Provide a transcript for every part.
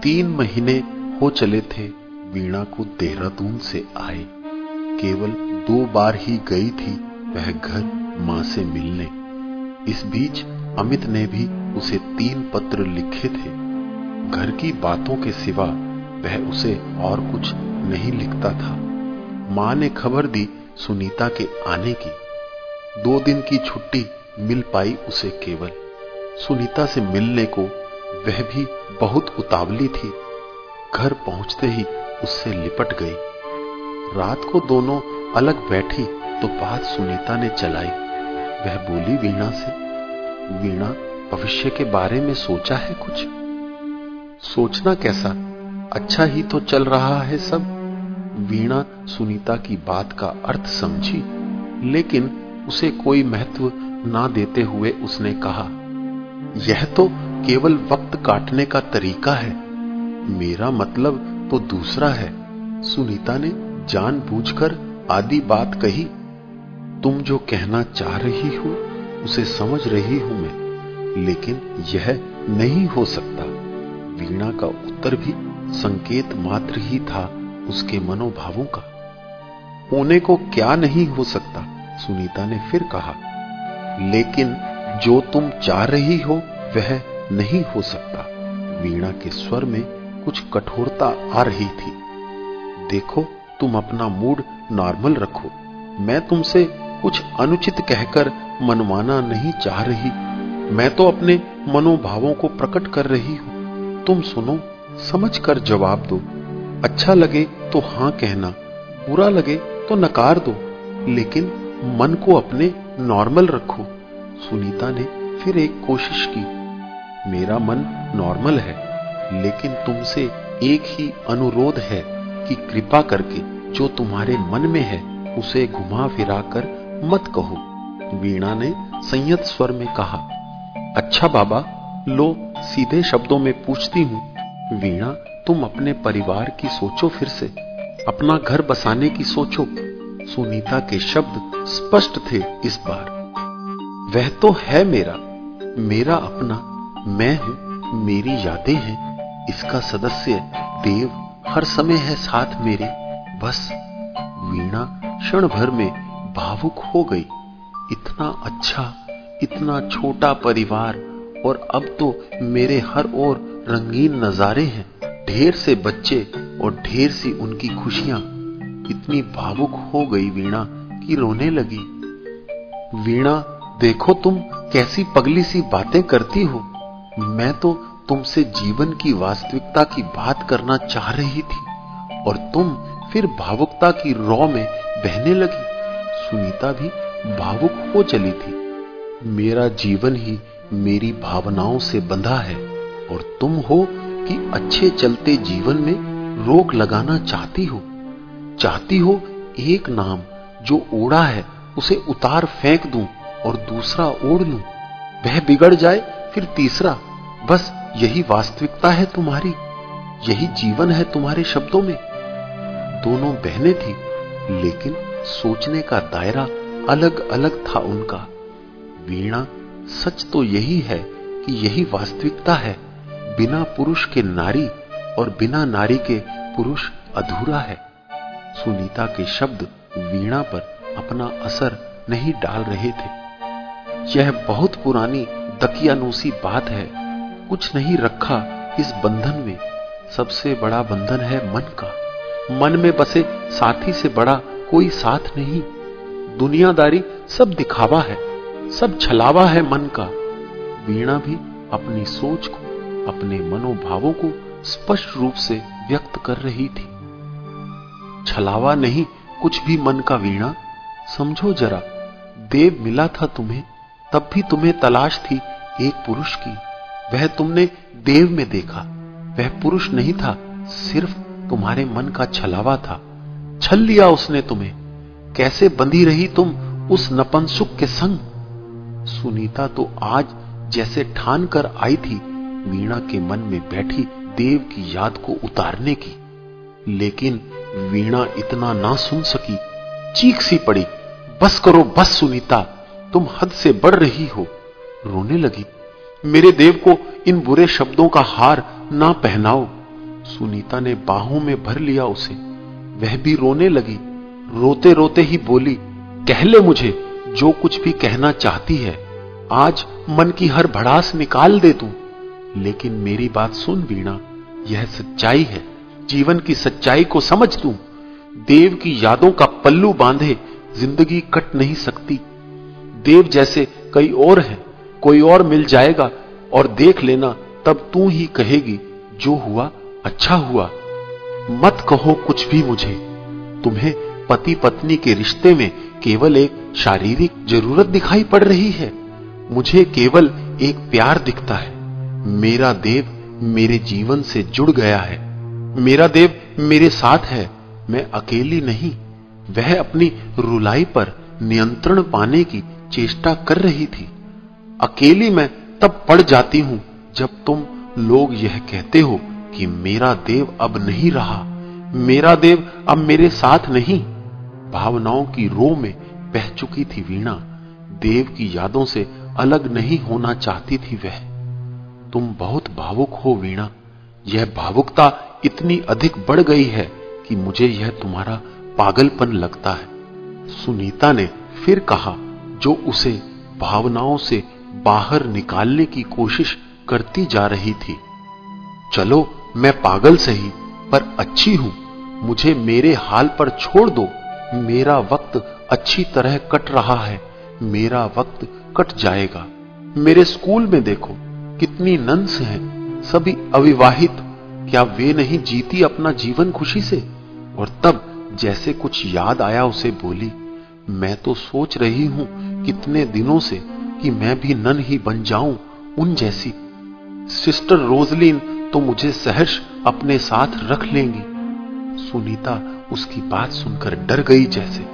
तीन महीने हो चले थे वीणा को देहरादून से आए। केवल दो बार ही गई थी वह घर माँ से मिलने। इस बीच अमित ने भी उसे तीन पत्र लिखे थे। घर की बातों के सिवा वह उसे और कुछ नहीं लिखता था। माँ ने खबर दी सुनीता के आने की। दो दिन की छुट्टी मिल पाई उसे केवल। सुनीता से मिलने को वह भी बहुत उतावली थी। घर पहुँचते ही उससे लिपट गई। रात को दोनों अलग बैठी तो बात सुनीता ने चलाई। वह बोली, वीणा से, वीणा, भविष्य के बारे में सोचा है कुछ? सोचना कैसा? अच्छा ही तो चल रहा है सब। वीणा सुनीता की बात का अर्थ समझी, लेकिन उसे कोई महत्व ना देते हुए उसने कहा, यह तो केवल वक्त काटने का तरीका है। मेरा मतलब तो दूसरा है। सुनीता ने जानबूझकर आदि बात कही, तुम जो कहना चाह रही हो, उसे समझ रही हूँ मैं, लेकिन यह नहीं हो सकता। वीणा का उत्तर भी संकेत मात्र ही था उसके मनोभावों का। होने को क्या नहीं हो सकता? सुनीता ने फिर कहा, लेकिन जो तुम चाह रही हो, वह नहीं हो सकता। वीणा के स्वर में कुछ कठोरता आ रही थी। देखो, तुम अपना मूड नॉर्मल रखो। मैं तुमसे कुछ अनुचित कहकर मनवाना नहीं चाह रही। मैं तो अपने मनोभावों को प्रकट कर रही हूँ। तुम सुनो समझ कर जवाब दो। अच्छा लगे तो हाँ कहना, बुरा लगे तो नकार दो। लेकिन मन को अपने नॉर्मल रखो। सुनीता ने फिर एक कोशिश की। मेरा मन नॉर्मल है, लेकिन तुमसे एक ही अनुरोध है कि कृपा करके जो तुम्हारे मन में है, उसे घुमा फिरा कर मत कहो। वीणा ने संयत स्वर में कहा अच्छा बाबा, लो, सीधे शब्दों में पूछती हूँ। वीणा, तुम अपने परिवार की सोचो फिर से। अपना घर बसाने की सोचो। सुनीता के शब्द स्पष्ट थे इस बार। वह तो है मेरा मेरा अपना मैं हूँ, मेरी यादें हैं, इसका सदस्य देव हर समय है साथ मेरे। बस वीणा क्षण भर में भावुक हो गई। इतना अच्छा इतना छोटा परिवार और अब तो मेरे हर ओर रंगीन नजारे हैं। ढेर से बच्चे और ढेर सी उनकी खुशियाँ। इतनी भावुक हो गई वीणा कि रोने लगी। वीणा, देखो तुम कैसी पगली सी बातें करती हो। मैं तो तुमसे जीवन की वास्तविकता की बात करना चाह रही थी, और तुम फिर भावुकता की रौ में बहने लगी। सुनीता भी भावुक हो चली थी। मेरा जीवन ही मेरी भावनाओं से बंधा है, और तुम हो कि अच्छे चलते जीवन में रोक लगाना चाहती हो। चाहती हो एक नाम जो ओढ़ा है, उसे उतार फेंक दूँ और दूसरा ओढ़ लूँ। वह बिगड़ जाए फिर तीसरा, बस यही वास्तविकता है तुम्हारी, यही जीवन है तुम्हारे शब्दों में। दोनों बहनें थी, लेकिन सोचने का दायरा अलग अलग था उनका। वीणा, सच तो यही है कि यही वास्तविकता है, बिना पुरुष के नारी और बिना नारी के पुरुष अधूरा है। सुनीता के शब्द वीणा पर अपना असर नहीं डाल रहे थे। यह बहुत पुरानी दकियानूसी बात है, कुछ नहीं रखा इस बंधन में। सबसे बड़ा बंधन है मन का। मन में बसे साथी से बड़ा कोई साथ नहीं। दुनियादारी सब दिखावा है, सब छलावा है मन का। वीणा भी अपनी सोच को, अपने मनोभावों को स्पष्ट रूप से व्यक्त कर रही थी। छलावा नहीं, कुछ भी मन का वीणा। समझो जरा, देव मिला था तुम्हें, तब भी तुम्हें तलाश थी। एक पुरुष की। वह तुमने देव में देखा। वह पुरुष नहीं था, सिर्फ़ तुम्हारे मन का छलावा था। छल लिया उसने तुम्हें। कैसे बंधी रही तुम उस नपनसुख के संग? सुनीता तो आज जैसे ठान कर आई थी, वीणा के मन में बैठी देव की याद को उतारने की। लेकिन वीणा इतना ना सुन सकी। चीख सी पड़ी, बस करो, बस सुनीता, तुम हद से बढ़ रही हो। रोने लगी। मेरे देव को इन बुरे शब्दों का हार ना पहनाओ। सुनीता ने बाहों में भर लिया उसे। वह भी रोने लगी। रोते रोते ही बोली, कह ले मुझे, जो कुछ भी कहना चाहती है, आज मन की हर भड़ास निकाल दे तू। लेकिन मेरी बात सुन, वीणा। यह सच्चाई है। जीवन की सच्चाई को समझ तू। देव की यादों का पल्लू बांधे, ज़िंदगी कट नहीं सकती। देव जैसे कई और हैं कोई और मिल जाएगा और देख लेना, तब तू ही कहेगी, जो हुआ अच्छा हुआ। मत कहो कुछ भी मुझे। तुम्हें पति पत्नी के रिश्ते में केवल एक शारीरिक ज़रूरत दिखाई पड़ रही है। मुझे केवल एक प्यार दिखता है। मेरा देव मेरे जीवन से जुड़ गया है। मेरा देव मेरे साथ है। मैं अकेली नहीं। वह अपनी रुलाई पर नियंत्रण पाने की चेष्टा कर रही थी। अकेली मैं तब पड़ जाती हूँ जब तुम लोग यह कहते हो कि मेरा देव अब नहीं रहा, मेरा देव अब मेरे साथ नहीं। भावनाओं की रो में बह चुकी थी वीणा, देव की यादों से अलग नहीं होना चाहती थी वह। तुम बहुत भावुक हो वीणा, यह भावुकता इतनी अधिक बढ़ गई है कि मुझे यह तुम्हारा पागलपन लगता है। सुनीता ने फिर कहा, जो उसे भावनाओं से बाहर निकालने की कोशिश करती जा रही थी। चलो, मैं पागल सही पर अच्छी हूँ। मुझे मेरे हाल पर छोड़ दो। मेरा वक्त अच्छी तरह कट रहा है। मेरा वक्त कट जाएगा। मेरे स्कूल में देखो, कितनी नंस हैं। सभी अविवाहित। क्या वे नहीं जीती अपना जीवन खुशी से? और तब जैसे कुछ याद आया, उसे बोली, मैं तो सोच रही हूँ कितने दिनों से कि मैं भी नन ही बन जाऊँ उन जैसी। सिस्टर रोजलिन तो मुझे सहर्ष अपने साथ रख लेंगी। सुनीता उसकी बात सुनकर डर गई जैसे।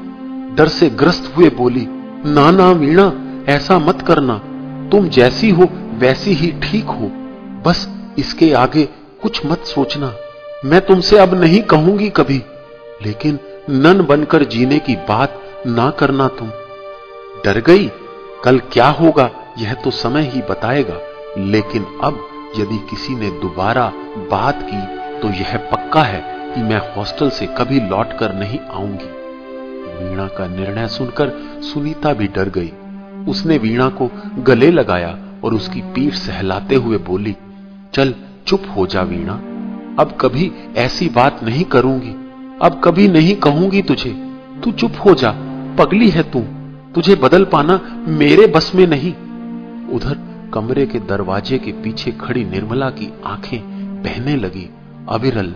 डर से ग्रस्त हुए बोली ना ना वीणा, ऐसा मत करना। तुम जैसी हो, वैसी ही ठीक हो। बस इसके आगे कुछ मत सोचना। मैं तुमसे अब नहीं कहूँगी कभी। लेकिन नन बनकर जीने की बात ना करना तुम। डर गई कल क्या होगा, यह तो समय ही बताएगा। लेकिन अब यदि किसी ने दोबारा बात की तो यह पक्का है कि मैं हॉस्टल से कभी लौट कर नहीं आऊँगी। वीणा का निर्णय सुनकर सुनीता भी डर गई। उसने वीणा को गले लगाया और उसकी पीठ सहलाते हुए बोली, चल, चुप हो जा वीणा। अब कभी ऐसी बात नहीं करूँगी। अब कभी नहीं कहूँगी तुझे। तू चुप हो जा, पगली है तू। तुझे बदल पाना मेरे बस में नहीं। उधर कमरे के दरवाजे के पीछे खड़ी निर्मला की आँखें बहने लगी। अविरल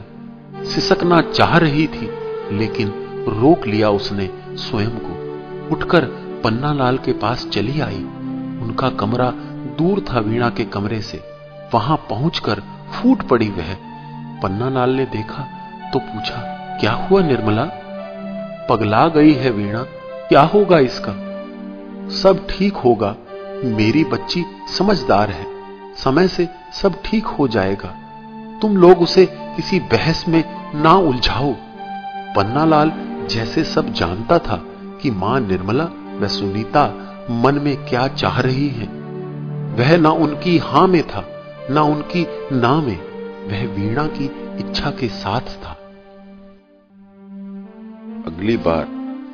सिसकना चाह रही थी, लेकिन रोक लिया उसने स्वयं को। उठकर पन्ना लाल के पास चली आई। उनका कमरा दूर था वीणा के कमरे से। वहाँ पहुंचकर फूट पड़ी वह। पन्ना लाल ने देखा तो पूछा, क्या हुआ निर्मला? पगला गई है वीणा? क्या होगा इसका? सब ठीक होगा। मेरी बच्ची समझदार है। समय से सब ठीक हो जाएगा। तुम लोग उसे किसी बहस में ना उलझाओ। पन्नालाल जैसे सब जानता था कि माँ निर्मला व सुनीता मन में क्या चाह रही है। वह ना उनकी हाँ में था, ना उनकी ना में। वह वीणा की इच्छा के साथ था। अगली बार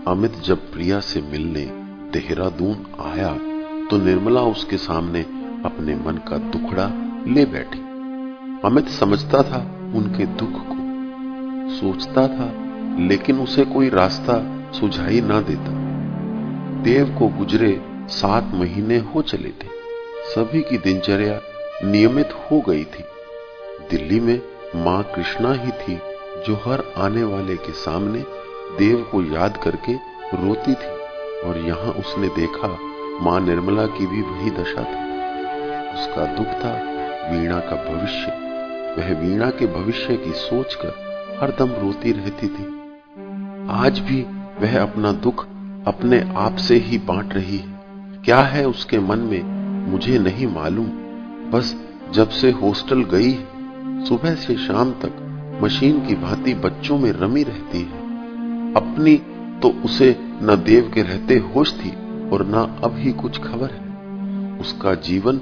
अमित जब प्रिया से मिलने देहरादून आया तो निर्मला उसके सामने अपने मन का दुखड़ा ले बैठी। अमित समझता था उनके दुख को, सोचता था, लेकिन उसे कोई रास्ता सुझाई ना देता। देव को गुजरे सात महीने हो चले थे। सभी की दिनचर्या नियमित हो गई थी। दिल्ली में माँ कृष्णा ही थी जो हर आने वाले के सामने देव को याद करके रोती थी। और यहाँ उसने देखा माँ निर्मला की भी वही दशा थी। उसका दुख था वीणा का भविष्य। वह वीणा के भविष्य की सोचकर हरदम रोती रहती थी। आज भी वह अपना दुख अपने आप से ही बांट रही है। क्या है उसके मन में, मुझे नहीं मालूम। बस जब से हॉस्टल गई सुबह से शाम तक मशीन की भांति बच्चों में रमी रहती है। अपनी तो उसे न देव के रहते होश थी और न अब ही कुछ खबर है। उसका जीवन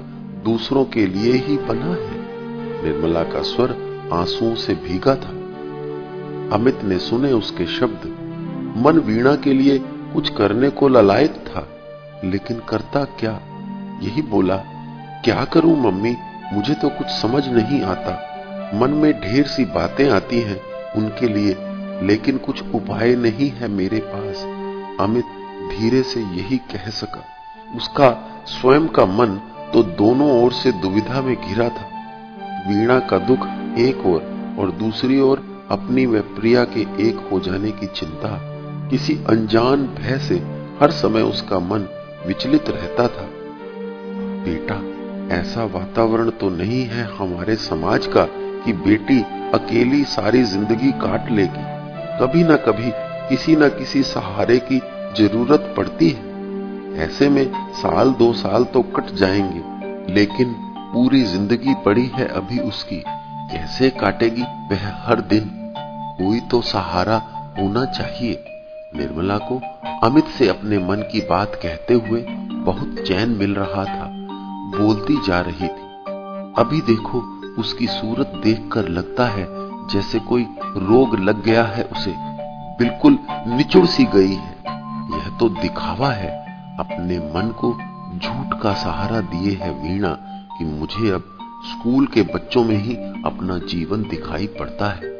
दूसरों के लिए ही बना है। निर्मला का स्वर आंसुओं से भीगा था। अमित ने सुने उसके शब्द। मन वीणा के लिए कुछ करने को ललायत था, लेकिन करता क्या? यही बोला, क्या करूँ मम्मी? मुझे तो कुछ समझ नहीं आता। मन में ढेर सी बातें आती हैं, उनके लिए लेकिन कुछ उपाय नहीं है मेरे पास। अमित धीरे से यही कह सका। उसका स्वयं का मन तो दोनों ओर से दुविधा में घिरा था। वीणा का दुख एक ओर और, और दूसरी ओर अपनी व प्रिया के एक हो जाने की चिंता। किसी अनजान भय से हर समय उसका मन विचलित रहता था। बेटा ऐसा वातावरण तो नहीं है हमारे समाज का कि बेटी अकेली सारी ज़िंदगी काट लेगी। कभी ना कभी किसी न किसी सहारे की ज़रूरत पड़ती है। ऐसे में साल दो साल तो कट जाएँगे, लेकिन पूरी ज़िंदगी पड़ी है अभी उसकी। कैसे काटेगी वह हर दिन। कोई तो सहारा होना चाहिए। निर्मला को अमित से अपने मन की बात कहते हुए बहुत चैन मिल रहा था। बोलती जा रही थी। अभी देखो, उसकी सूरत देखकर लगता है जैसे कोई रोग लग गया है उसे, बिल्कुल निचुड़ सी गई है। यह तो दिखावा है, अपने मन को झूठ का सहारा दिए है वीणा, कि मुझे अब स्कूल के बच्चों में ही अपना जीवन दिखाई पड़ता है।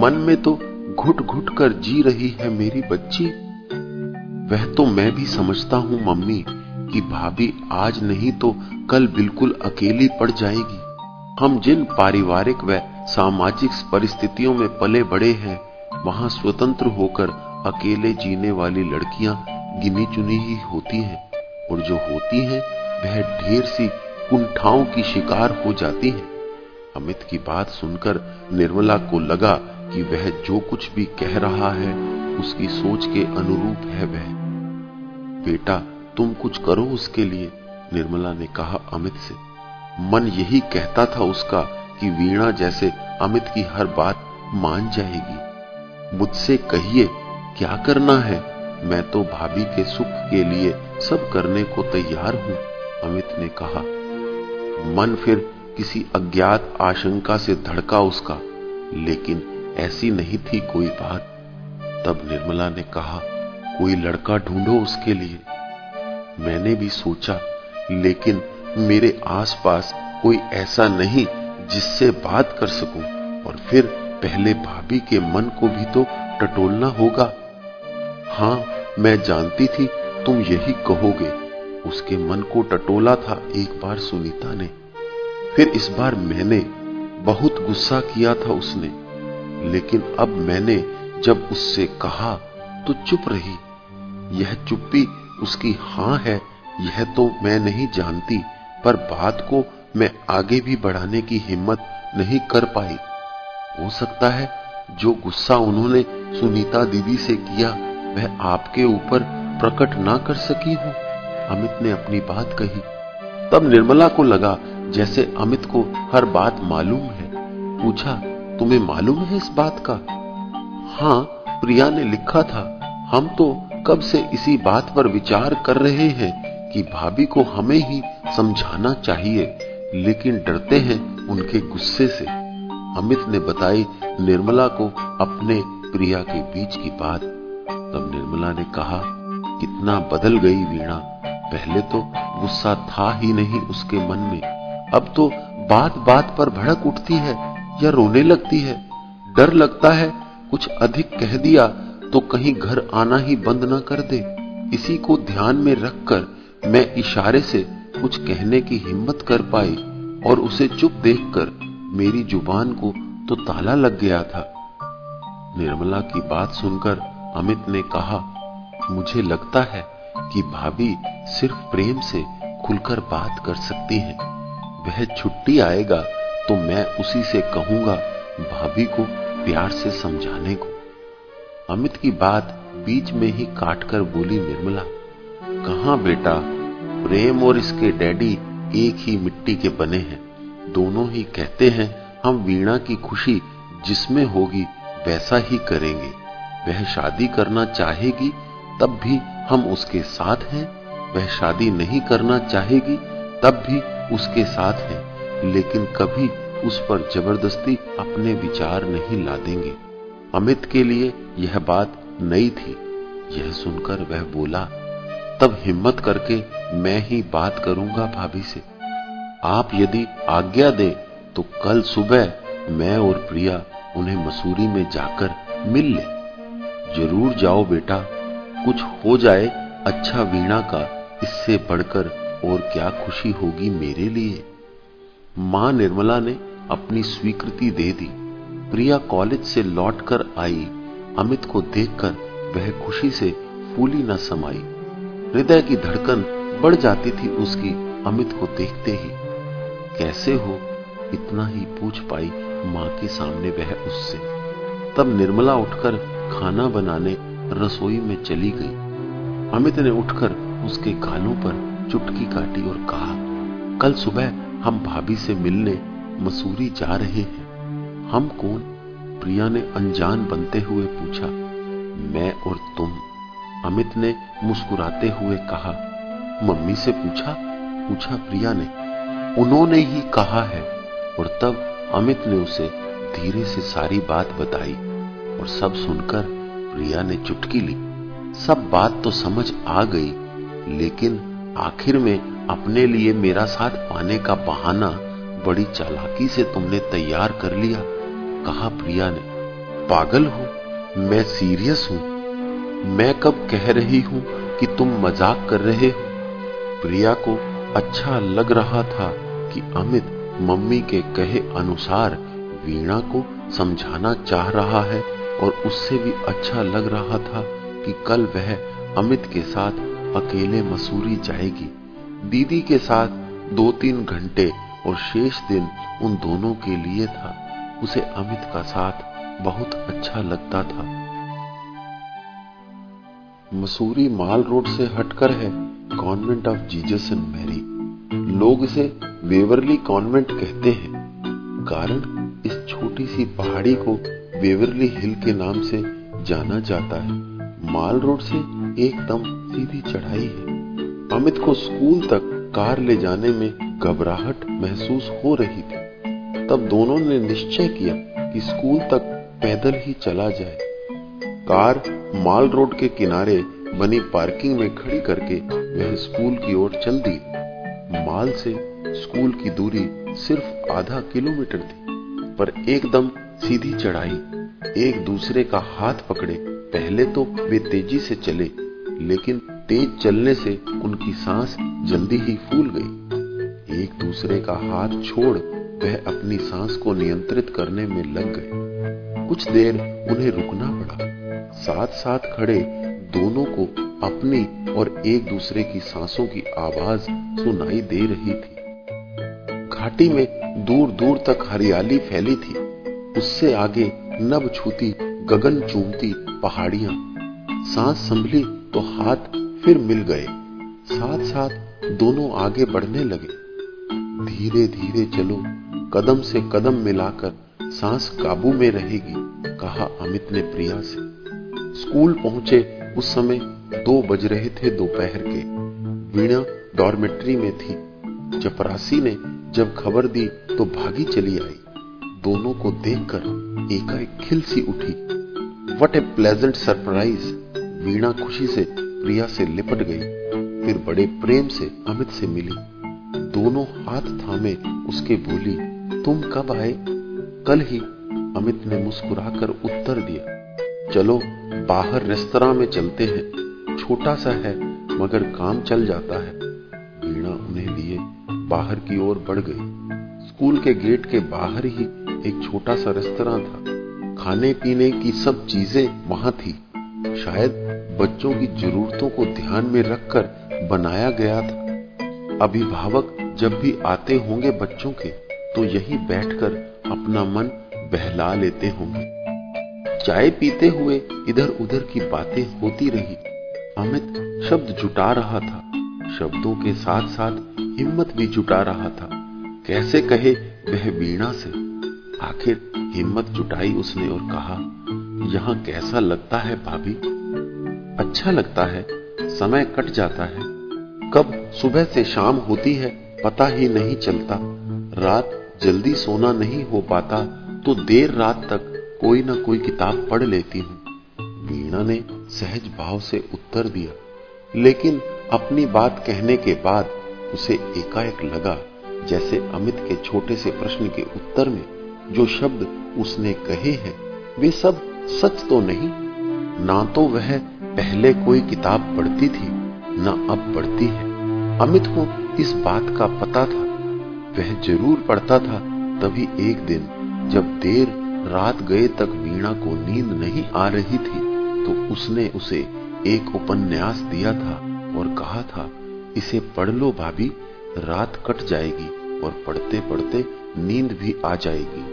मन में तो घुट घुट कर जी रही है मेरी बच्ची। वह तो मैं भी समझता हूँ, मम्मी, कि भाभी आज नहीं तो कल बिल्कुल अकेली पड़ जाएगी। हम जिन पारिवारिक व सामाजिक परिस्थितियों में पले बड़े हैं, वहाँ स्वतंत्र होकर अकेले जीने वाली लड़कियाँ गिनी चुनी ही होती हैं, और जो होती हैं, वह ढेर सी कुंठाओं की शिकार हो जाती हैं। अमित की बात सुनकर निर्मला को लगा कि वह जो कुछ भी कह रहा है, उसकी सोच के अनुरूप है वह। बेटा, तुम कुछ करो उसके लिए, निर्मला ने कहा अमित से। मन यही कहता था उसका कि वीणा जैसे अमित की हर बात मान जाएगी। मुझसे कहिए, क्या करना है? मैं तो भाभी के सुख के लिए सब करने को तैयार हूँ, अमित ने कहा। मन फिर किसी अज्ञात आशंका से धड़का उसका, लेकिन ऐसी नहीं थी कोई बात। तब निर्मला ने कहा, कोई लड़का ढूंढो उसके लिए। मैंने भी सोचा, लेकिन मेरे आसपास कोई ऐसा नहीं जिससे बात कर सकूँ और फिर पहले भाभी के मन को भी तो टटोलना होगा। हाँ, मैं जानती थी, तुम यही कहोगे। उसके मन को टटोला था एक बार सुनीता ने। फिर इस बार मैंने बहुत गुस्सा किया था उसने। लेकिन अब मैंने जब उससे कहा तो चुप रही। यह चुप्पी उसकी हाँ है, यह तो मैं नहीं जानती, पर बात को मैं आगे भी बढ़ाने की हिम्मत नहीं कर पाई। हो सकता है जो गुस्सा उन्होंने सुनीता दीदी से किया, वह आपके ऊपर प्रकट ना कर सकी हो। अमित ने अपनी बात कही। तब निर्मला को लगा जैसे अमित को हर बात मालूम है। पूछा, तुम्हें मालूम है इस बात का? हाँ प्रिया ने लिखा था। हम तो कब से इसी बात पर विचार कर रहे हैं कि भाभी को हमें ही समझाना चाहिए। लेकिन डरते हैं उनके गुस्से से। अमित ने बताई निर्मला को अपने प्रिया के बीच की बात। तब निर्मला ने कहा, कितना बदल गई वीणा। पहले तो गुस्सा था ही नहीं उसके मन में। अब तो बात बात पर भड़क उठती है या रोने लगती है। डर लगता है, कुछ अधिक कह दिया तो कहीं घर आना ही बंद ना कर दे। इसी को ध्यान में रखकर मैं इशारे से कुछ कहने की हिम्मत कर पाई और उसे चुप देखकर मेरी ज़ुबान को तो ताला लग गया था। निर्मला की बात सुनकर अमित ने कहा, मुझे लगता है कि भाभी सिर्फ़ प्रेम से खुलकर बात कर सकती हैं। वह छुट्टी आएगा तो मैं उसी से कहूँगा भाभी को प्यार से समझाने को। अमित की बात बीच में ही काटकर बोली, निर्मला, कहा बेटा? प्रेम और इसके डैडी एक ही मिट्टी के बने हैं। दोनों ही कहते हैं, हम वीणा की खुशी जिसमें होगी वैसा ही करेंगे। वह शादी करना चाहेगी, तब भी हम उसके साथ हैं। वह शादी नहीं करना चाहेगी, तब भी उसके साथ हैं। लेकिन कभी उस पर ज़बरदस्ती अपने विचार नहीं ला देंगे अमित के लिए यह बात नई थी। यह सुनकर वह बोला तब हिम्मत करके मैं ही बात करूँगा भाभी से। आप यदि आज्ञा दे तो कल सुबह मैं और प्रिया उन्हें मसूरी में जाकर मिल ले। ज़रूर जाओ बेटा, कुछ हो जाए अच्छा वीणा का इससे बढ़कर और क्या खुशी होगी मेरे लिए। माँ निर्मला ने अपनी स्वीकृति दे दी। प्रिया कॉलेज से लौटकर आई। अमित को देखकर वह खुशी से फूली न समाई। हृदय की धड़कन बढ़ जाती थी उसकी, अमित को देखते ही। कैसे हो? इतना ही पूछ पाई माँ के सामने वह उससे। तब निर्मला उठकर खाना बनाने रसोई में चली गई। अमित ने उठकर उसके गालों पर चुटकी काटी और कहा, कल सुबह हम भाभी से मिलने मसूरी जा रहे हैं। हम कौन? प्रिया ने अनजान बनते हुए पूछा, मैं और तुम? अमित ने मुस्कुराते हुए कहा, मम्मी से पूछा? पूछा प्रिया ने। उन्होंने ही कहा है। और तब अमित ने उसे धीरे से सारी बात बताई और सब सुनकर प्रिया ने चुटकी ली। सब बात तो समझ आ गई, लेकिन आखिर में अपने लिए मेरा साथ पाने का बहाना बड़ी चालाकी से तुमने तैयार कर लिया, कहा प्रिया ने। पागल हो? मैं सीरियस हूँ। मैं कब कह रही हूँ कि तुम मज़ाक कर रहे हो? प्रिया को अच्छा लग रहा था कि अमित मम्मी के कहे अनुसार वीणा को समझाना चाह रहा है और उससे भी अच्छा लग रहा था कि कल वह अमित के साथ अकेले मसूरी जाएगी। दीदी के साथ दो तीन घंटे और शेष दिन उन दोनों के लिए था। उसे अमित का साथ बहुत अच्छा लगता था। मसूरी माल रोड से हटकर है convent of Jesus and Mary. लोग इसे वेवरली कॉन्वेंट कहते हैं। कारण, इस छोटी सी पहाड़ी को वेवरली हिल के नाम से जाना जाता है। माल रोड से एकदम सीधी चढ़ाई है। अमित को स्कूल तक कार ले जाने में घबराहट महसूस हो रही थी। तब दोनों ने निश्चय किया कि स्कूल तक पैदल ही चला जाए। कार माल रोड के किनारे बनी पार्किंग में खड़ी करके वह स्कूल की ओर चल दी। माल से स्कूल की दूरी सिर्फ़ आधा किलोमीटर थी, पर एकदम सीधी चढ़ाई। एक दूसरे का हाथ पकड़े, पहले तो वे तेज़ी से चले, लेकिन तेज चलने से उनकी सांस जल्दी ही फूल गई। एक दूसरे का हाथ छोड़ वह अपनी सांस को नियंत्रित करने में लग गए। कुछ देर उन्हें रुकना पड़ा। साथ साथ खड़े दोनों को अपनी और एक दूसरे की सांसों की आवाज़ सुनाई दे रही थी। घाटी में दूर दूर तक हरियाली फैली थी। उससे आगे नब छूती, गगन चूमती पहाड़ियाँ। सांस संभली तो हाथ फिर मिल गए। साथ साथ दोनों आगे बढ़ने लगे। धीरे धीरे चलो, कदम से कदम मिलाकर सांस काबू में रहेगी, कहा अमित ने प्रिया से। स्कूल पहुँचे, उस समय दो बज रहे थे दोपहर के। वीणा डॉर्मेट्री में थी। चपरासी ने जब खबर दी तो भागी चली आई। दोनों को देखकर एकाएक खिल सी उठी। What a pleasant surprise Veena खुशी से, प्रिया से लिपट गई। फिर बड़े प्रेम से, अमित से मिली। दोनों हाथ थामे, उसके बोली, तुम कब आए? कल ही अमित ने मुस्कुराकर उत्तर दिया। चलो, बाहर रेस्तरा में चलते हैं। छोटा सा है, मगर काम चल जाता है। वीणा उन्हें लिए बाहर की ओर बढ़ गई। स्कूल के गेट के बाहर ही एक छोटा सा रेस्तरा था। खाने पीने की सब चीज़ें वहाँ थी। शायद बच्चों की जरूरतों को ध्यान में रखकर बनाया गया था। अभिभावक जब भी आते होंगे बच्चों के तो यही बैठकर अपना मन बहला लेते होंगे। चाय पीते हुए इधर उधर की बातें होती रही। अमित शब्द जुटा रहा था। शब्दों के साथ साथ हिम्मत भी जुटा रहा था। कैसे कहे वह वीणा से? आखिर हिम्मत जुटाई उसने और कहा, यहाँ कैसा लगता है भाभी? अच्छा लगता है। समय कट जाता है। कब सुबह से शाम होती है, पता ही नहीं चलता। रात जल्दी सोना नहीं हो पाता तो देर रात तक कोई ना कोई किताब पढ़ लेती हूँ। वीणा ने सहज भाव से उत्तर दिया, लेकिन अपनी बात कहने के बाद उसे एकाएक लगा जैसे अमित के छोटे से प्रश्न के उत्तर में जो शब्द उसने कहे हैं, वे सब सच तो नहीं, ना तो वह पहले कोई किताब पढ़ती थी, ना अब पढ़ती है। अमित को इस बात का पता था, वह ज़रूर पढ़ता था तभी एक दिन जब देर रात गए तक वीणा को नींद नहीं आ रही थी तो उसने उसे एक उपन्यास दिया था और कहा था, इसे पढ़ लो भाभी, रात कट जाएगी और पढ़ते पढ़ते नींद भी आ जाएगी।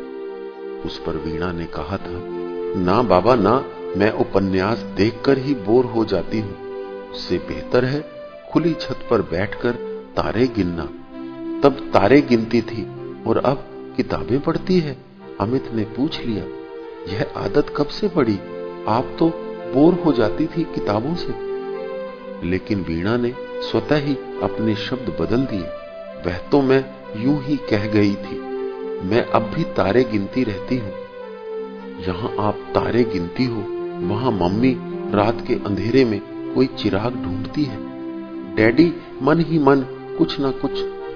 उस पर वीणा ने कहा था, ना बाबा, ना, मैं उपन्यास देखकर ही बोर हो जाती हूँ। उससे बेहतर है खुली छत पर बैठकर तारे गिनना। तब तारे गिनती थी और अब किताबें पढ़ती है। अमित ने पूछ लिया, यह आदत कब से पड़ी? आप तो बोर हो जाती थी किताबों से. लेकिन वीणा ने स्वतः ही अपने शब्द बदल दिए। वह तो मैं यूँ ही कह गई थी। मैं अब भी तारे गिनती रहती हूँ। यहाँ आप तारे गिनती हो, वहाँ मम्मी रात के अंधेरे में कोई चिराग ढूंढती है। डैडी मन ही मन कुछ ना कुछ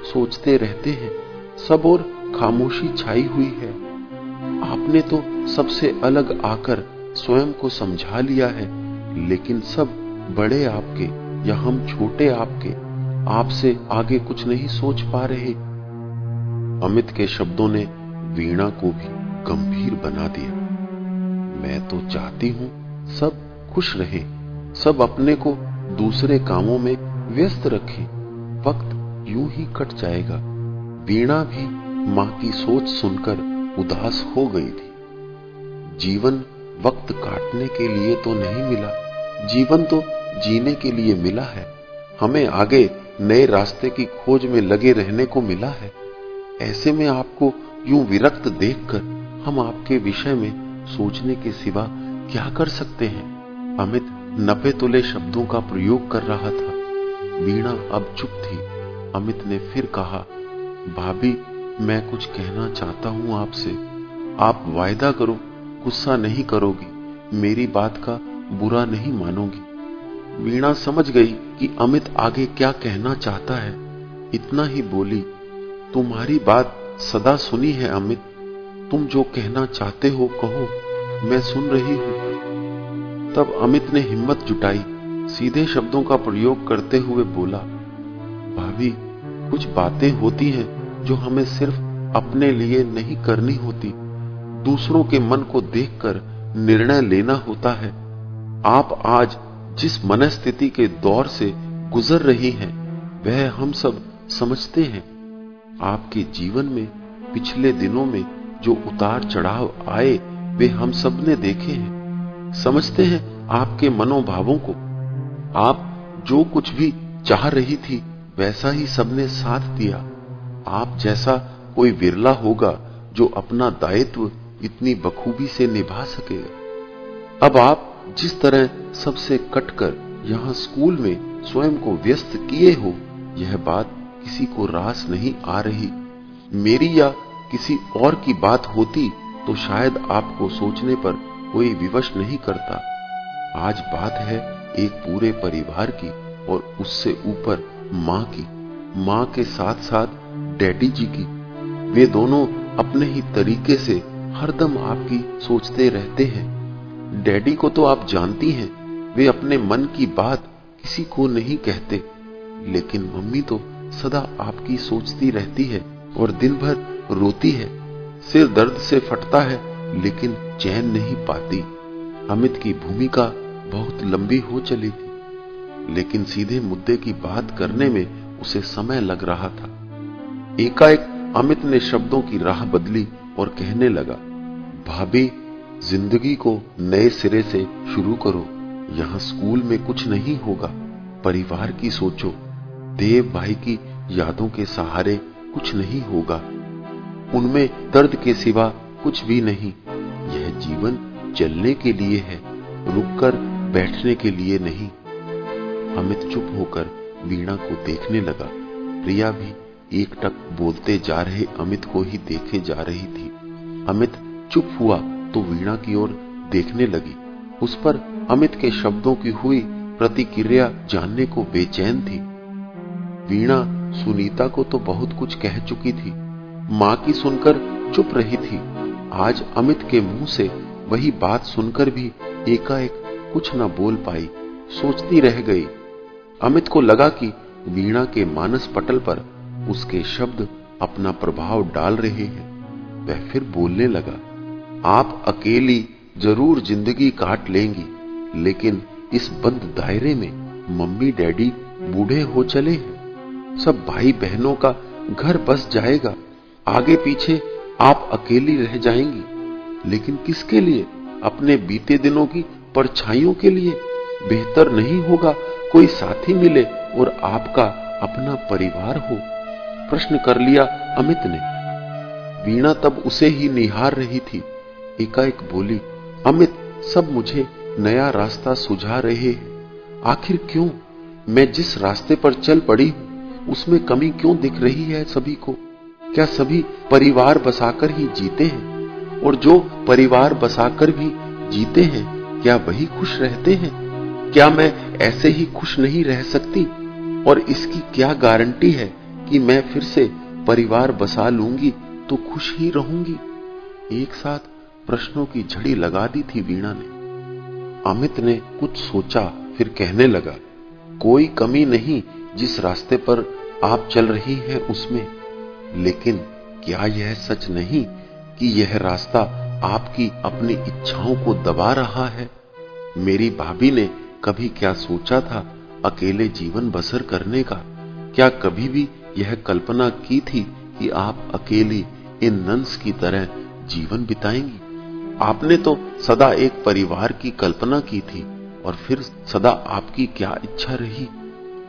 सोचते रहते हैं। सब और खामोशी छाई हुई है। आपने तो सबसे अलग आकर स्वयं को समझा लिया है, लेकिन सब बड़े आपके या हम छोटे आपके, आपसे आगे कुछ नहीं सोच पा रहे। अमित के शब्दों ने वीणा को भी गंभीर बना दिया। मैं तो चाहती हूँ सब खुश रहे, सब अपने को दूसरे कामों में व्यस्त रखें, वक्त यूँ ही कट जाएगा। वीणा भी माँ की सोच सुनकर उदास हो गई थी। जीवन वक्त काटने के लिए तो नहीं मिला। जीवन तो जीने के लिए मिला है। हमें आगे नए रास्ते की खोज में लगे रहने को मिला है। ऐसे में आपको यूँ विरक्त देखकर हम आपके विषय में सोचने के सिवा क्या कर सकते हैं? अमित नपे तुले शब्दों का प्रयोग कर रहा था। वीणा अब चुप थी। अमित ने फिर कहा, भाभी मैं कुछ कहना चाहता हूँ आपसे। आप वायदा करो, गुस्सा नहीं करोगी, मेरी बात का बुरा नहीं मानोगी। वीणा समझ गई कि अमित आगे क्या कहना चाहता है। इतना ही बोली, तुम्हारी बात सदा सुनी है अमित। तुम जो कहना चाहते हो कहो, मैं सुन रही हूँ। तब अमित ने हिम्मत जुटाई, सीधे शब्दों का प्रयोग करते हुए बोला, भाभी, कुछ बातें होती हैं। जो हमें सिर्फ़ अपने लिए नहीं करनी होती, दूसरों के मन को देखकर निर्णय लेना होता है। आप आज जिस मनस्थिति के दौर से गुजर रही हैं, वह हम सब समझते हैं। आपके जीवन में, पिछले दिनों में जो उतार चढ़ाव आए, वे हम सबने देखे हैं। समझते हैं आपके मनोभावों को। आप जो कुछ भी चाह रही थी, वैसा ही सबने साथ दिया। आप जैसा कोई विरला होगा जो अपना दायित्व इतनी बखूबी से निभा सकेगा अब आप जिस तरह सबसे कटकर यहाँ स्कूल में स्वयं को व्यस्त किए हो, यह बात किसी को रास नहीं आ रही। मेरी या किसी और की बात होती तो शायद आपको सोचने पर कोई विवश नहीं करता। आज बात है एक पूरे परिवार की और उससे ऊपर माँ की। माँ के साथ साथ डैडी जी की। वे दोनों अपने ही तरीके से हरदम आपकी सोचते रहते हैं। डैडी को तो आप जानती हैं, वे अपने मन की बात किसी को नहीं कहते, लेकिन मम्मी तो सदा आपकी सोचती रहती है और दिन भर रोती है, सिर दर्द से फटता है, लेकिन चैन नहीं पाती। अमित की भूमिका बहुत लंबी हो चली थी, लेकिन सीधे मुद्दे की बात करने में उसे समय लग रहा था। एकाएक अमित ने शब्दों की राह बदली और कहने लगा, भाभी, ज़िंदगी को नए सिरे से शुरू करो। यहाँ स्कूल में कुछ नहीं होगा। परिवार की सोचो। देव भाई की यादों के सहारे कुछ नहीं होगा। उनमें दर्द के सिवा कुछ भी नहीं। यह जीवन चलने के लिए है, रुककर बैठने के लिए नहीं। अमित चुप होकर वीणा को देखने लगा। प्रिया भी एकटक बोलते जा रहे अमित को ही देखे जा रही थी। अमित चुप हुआ तो वीणा की ओर देखने लगी। उस पर अमित के शब्दों की हुई प्रतिक्रिया जानने को बेचैन थी। वीणा, सुनीता को तो बहुत कुछ कह चुकी थी। माँ की सुनकर चुप रही थी। आज अमित के मुँह से वही बात सुनकर भी एकाएक कुछ न बोल पाई, सोचती रह गई। अमित को लगा कि वीणा के मानस पटल पर उसके शब्द अपना प्रभाव डाल रहे हैं। वह फिर बोलने लगा, आप अकेली ज़रूर ज़िंदगी काट लेंगी, लेकिन इस बंद दायरे में मम्मी डैडी बूढ़े हो चले हैं। सब भाई बहनों का घर बस जाएगा, आगे पीछे आप अकेली रह जाएँगी। लेकिन किसके लिए? अपने बीते दिनों की परछाइयों के लिए बेहतर नहीं होगा, कोई साथी मिले और आपका अपना परिवार हो। प्रश्न कर लिया अमित ने। वीणा तब उसे ही निहार रही थी। एकाएक बोली, अमित, सब मुझे नया रास्ता सुझा रहे हैं। आखिर क्यों? मैं जिस रास्ते पर चल पड़ी हूँ, उसमें कमी क्यों दिख रही है सभी को? क्या सभी परिवार बसाकर ही जीते हैं? और जो परिवार बसाकर भी जीते हैं, क्या वही खुश रहते हैं? क्या मैं ऐसे ही खुश नहीं रह सकती? और इसकी क्या गारंटी है कि मैं फिर से परिवार बसा लूँगी तो खुश ही रहूँगी। एक साथ प्रश्नों की झड़ी लगा दी थी वीणा ने। अमित ने कुछ सोचा, फिर कहने लगा, कोई कमी नहीं, जिस रास्ते पर आप चल रही हैं उसमें। लेकिन क्या यह सच नहीं कि यह रास्ता आपकी अपनी इच्छाओं को दबा रहा है? मेरी भाभी ने कभी क्या सोचा था अकेले जीवन बसर करने का? क्या कभी भी यह कल्पना की थी कि आप अकेली इन नंस की तरह जीवन बिताएँगी। आपने तो सदा एक परिवार की कल्पना की थी और फिर सदा आपकी क्या इच्छा रही?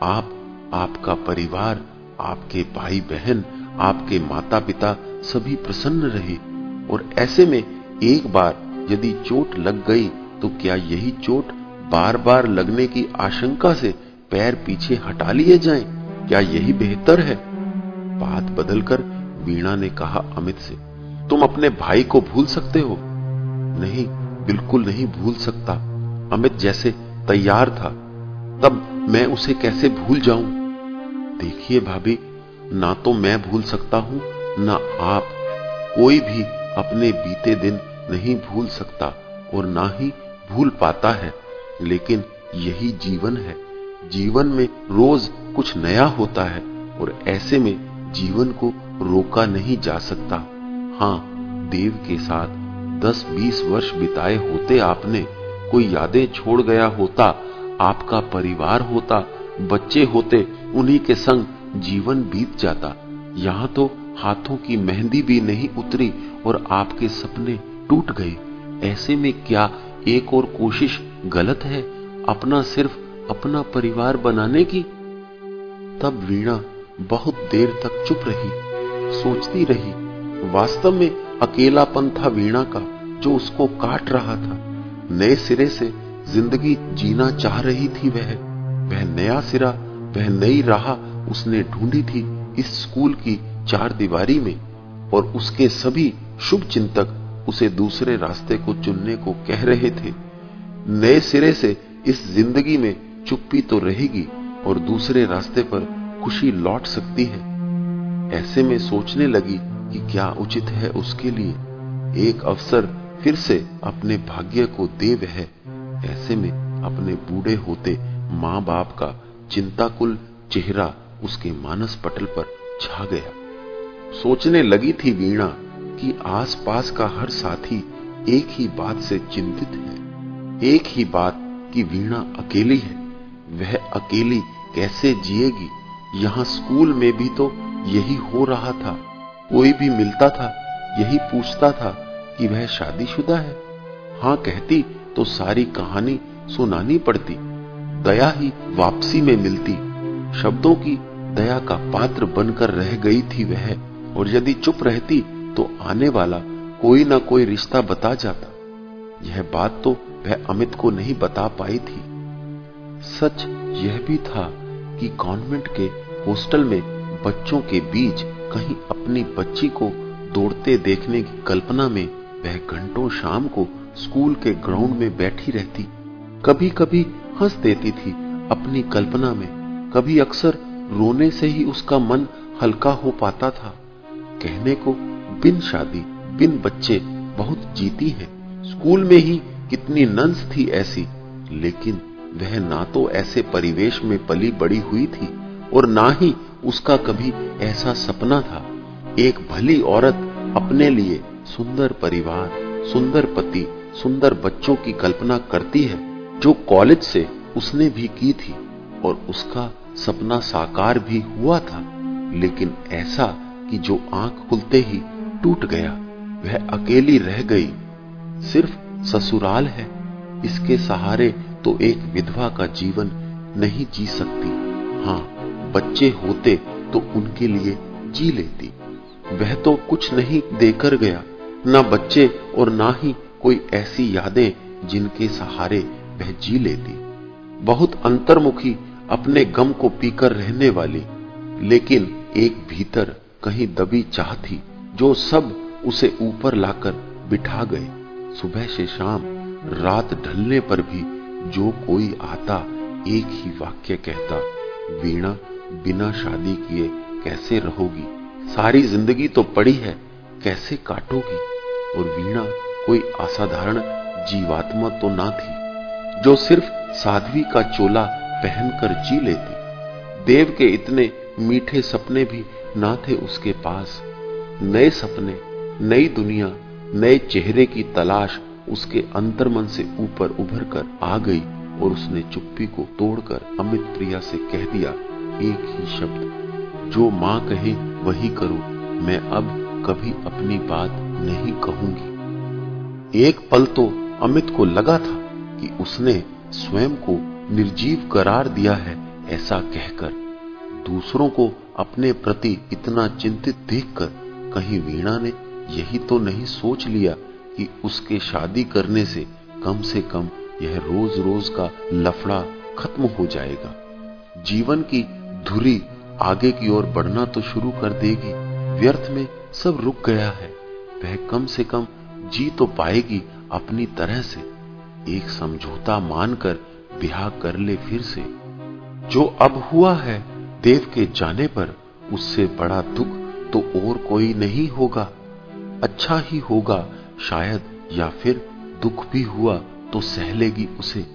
आप, आपका परिवार, आपके भाई बहन आपके माता पिता सभी प्रसन्न रहे। और ऐसे में एक बार यदि चोट लग गई तो क्या यही चोट बार बार लगने की आशंका से पैर पीछे हटा लिए जाएँ? क्या यही बेहतर है? बात बदलकर वीणा ने कहा अमित से, तुम अपने भाई को भूल सकते हो? नहीं, बिल्कुल नहीं भूल सकता। अमित जैसे तैयार था, तब मैं उसे कैसे भूल जाऊँ? देखिए भाभी, ना तो मैं भूल सकता हूँ, ना आप। कोई भी अपने बीते दिन नहीं भूल सकता और ना ही भूल पाता है, लेकिन यही जीवन है। जीवन में रोज कुछ नया होता है और ऐसे में जीवन को रोका नहीं जा सकता। हाँ देव के साथ दस बीस वर्ष बिताए होते आपने, कोई यादें छोड़ गया होता, आपका परिवार होता, बच्चे होते, उन्हीं के संग जीवन बीत जाता। यहाँ तो हाथों की मेहंदी भी नहीं उतरी और आपके सपने टूट गए। ऐसे में क्या एक और कोशिश गलत है, अपना सिर्फ़ अपना परिवार बनाने की? तब वीणा बहुत देर तक चुप रही, सोचती रही। वास्तव में अकेलापन था वीणा का, जो उसको काट रहा था। नए सिरे से ज़िंदगी जीना चाह रही थी वह। वह नया सिरा, वह नई राह उसने ढूंढी थी इस स्कूल की चार दीवारी में, और उसके सभी शुभ चिंतक उसे दूसरे रास्ते को चुनने को कह रहे थे। नए सिरे से इस ज़िंदगी में चुप्पी तो रहेगी और दूसरे रास्ते पर खुशी लौट सकती है। ऐसे में सोचने लगी कि क्या उचित है उसके लिए एक अवसर फिर से अपने भाग्य को दे वह ऐसे में अपने बूढ़े होते माँ बाप का चिंताकुल चेहरा उसके मानस पटल पर छा गया। सोचने लगी थी वीणा कि आसपास का हर साथी एक ही बात से चिंतित है। एक ही बात कि वीणा अकेली है। वह अकेली कैसे जिएगी? यहाँ स्कूल में भी तो यही हो रहा था। कोई भी मिलता था, यही पूछता था कि वह शादीशुदा है। हाँ कहती तो सारी कहानी सुनानी पड़ती। दया ही वापसी में मिलती। शब्दों की दया का पात्र बनकर रह गई थी वह। और यदि चुप रहती तो आने वाला कोई ना कोई रिश्ता बता जाता। यह बात तो वह अमित को नहीं बता पाई थी। सच यह भी था कि कॉन्वेंट के हॉस्टल में बच्चों के बीच कहीं अपनी बच्ची को दौड़ते देखने की कल्पना में वह घंटों शाम को स्कूल के ग्राउंड में बैठी रहती। कभी कभी हंस देती थी अपनी कल्पना में। कभी अक्सर रोने से ही उसका मन हल्का हो पाता था। कहने को बिन शादी, बिन बच्चे बहुत जीती है। स्कूल में ही कितनी नंस थी ऐसी, लेकिन वह ना तो ऐसे परिवेश में पली बड़ी हुई थी और ना ही उसका कभी ऐसा सपना था। एक भली औरत अपने लिए सुंदर परिवार, सुंदर पति, सुंदर बच्चों की कल्पना करती है, जो कॉलेज से उसने भी की थी और उसका सपना साकार भी हुआ था। लेकिन ऐसा कि जो आँख खुलते ही टूट गया, वह अकेली रह गई। सिर्फ़ ससुराल है, इसके सहारे तो एक विधवा का जीवन नहीं जी सकती। हाँ बच्चे होते तो उनके लिए जी लेती। वह तो कुछ नहीं देकर गया, ना बच्चे और ना ही कोई ऐसी यादें जिनके सहारे वह जी लेती। बहुत अंतर्मुखी अपने गम को पीकर रहने वाली, लेकिन एक भीतर कहीं दबी चाह थी, जो सब उसे ऊपर लाकर बिठा गए। सुबह से शाम, रात ढलने पर भी जो कोई आता एक ही वाक्य कहता, वीणा बिना शादी किए कैसे रहोगी? सारी ज़िंदगी तो पड़ी है, कैसे काटोगी? और वीणा कोई असाधारण जीवात्मा तो ना थी, जो सिर्फ़ साध्वी का चोला पहनकर जी लेती। देव के इतने मीठे सपने भी ना थे उसके पास। नए सपने, नई दुनिया, नए चेहरे की तलाश उसके अंतर्मन से ऊपर उभर कर आ गई और उसने चुप्पी को तोड़कर अमित प्रिया से कह दिया, एक ही शब्द, जो माँ कहे वही करो। मैं अब कभी अपनी बात नहीं कहूँगी। एक पल तो अमित को लगा था कि उसने स्वयं को निर्जीव करार दिया है ऐसा कहकर। दूसरों को अपने प्रति इतना चिंतित देखकर कहीं वीणा ने यही तो नहीं सोच लिया कि उसके शादी करने से कम से कम यह रोज रोज का लफड़ा खत्म हो जाएगा। जीवन की धुरी आगे की ओर बढ़ना तो शुरू कर देगी। व्यर्थ में सब रुक गया है। वह कम से कम जी तो पाएगी अपनी तरह से। एक समझौता मानकर ब्याह कर ले फिर से। जो अब हुआ है देव के जाने पर उससे बड़ा दुख तो और कोई नहीं होगा। अच्छा ही होगा शायद या फिर दुख भी हुआ तो सह लेगी उसे।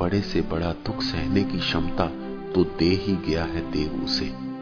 बड़े से बड़ा दुख सहने की क्षमता तो दे ही गया है देव उसे।